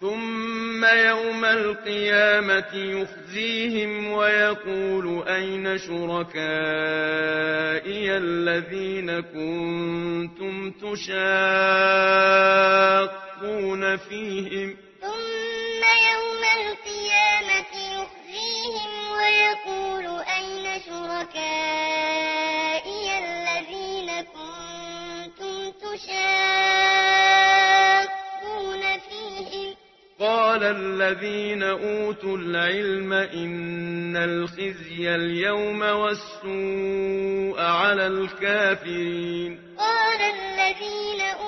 ثم يوم القيامة يخزيهم ويقول أين شركائي الذين كنتم تشاقون فيهم؟ ثم يوم القيامة يخزيهم وقال الذين أوتوا العلم إن الخزي اليوم والسوء على الكافرين. قال الذين أوتوا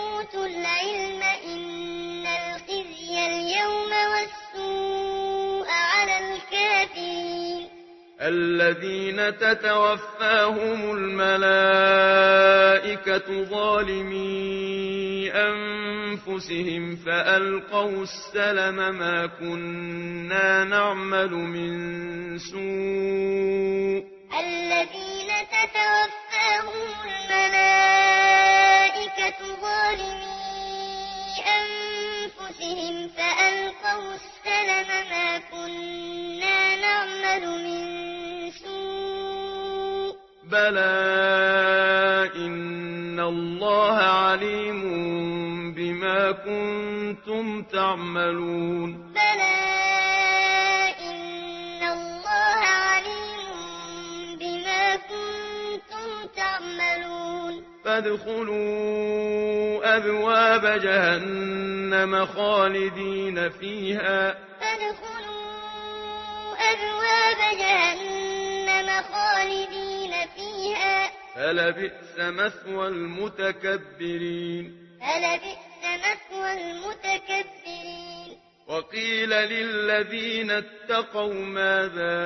الذين تتوفاهم الملائكة ظالمي أنفسهم فألقوا السلم ما كنا نعمل من سوء الذين تتوفاهم الملائكة ظالمي أنفسهم فألقوا السلم بلى إن الله عليم بما كنتم تعملون بلى إن الله عليم بما كنتم تعملون فادخلوا أبواب جهنم خالدين فيها فادخلوا أبواب جهنم خالدين فلبئس مثوى المتكبرين. فلبئس مثوى المتكبرين. وقيل للذين اتقوا ماذا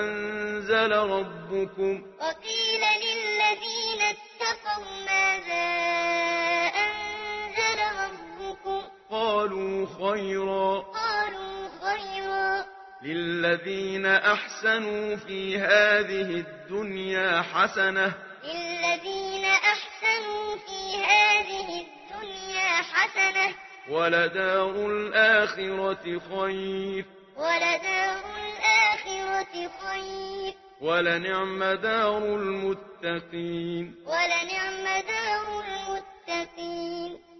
أنزل ربكم؟ وقيل للذين أحسنوا في هذه الدنيا حسنة للذين أحسنوا في هذه الدنيا حسنة ولدار الآخرة خير ولدار الآخرة خير ولنعم دار المتقين ولنعم دار المتقين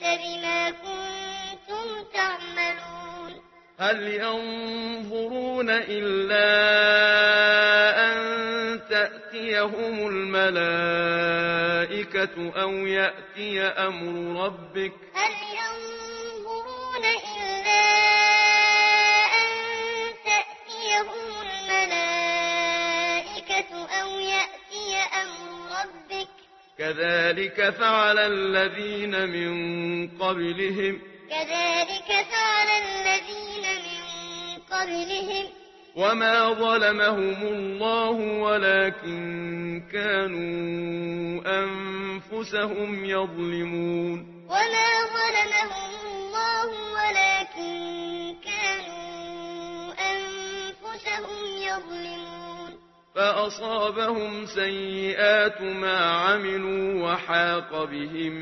بئس بما كنتم تعملون. هل ينظرون إلا أن تأتيهم الملائكة أو يأتي أمر ربك؟ هل كذلك فعل الذين من قبلهم. كذلك فعل الذين من قبلهم. وما ظلمهم الله ولكن كانوا أنفسهم يظلمون. وما ظلمهم فأصابهم سيئات ما عملوا وحاق بهم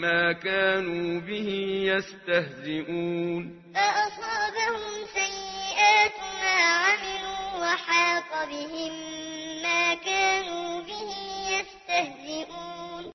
ما كانوا به يستهزئون. فأصابهم سيئات ما عملوا وحاق بهم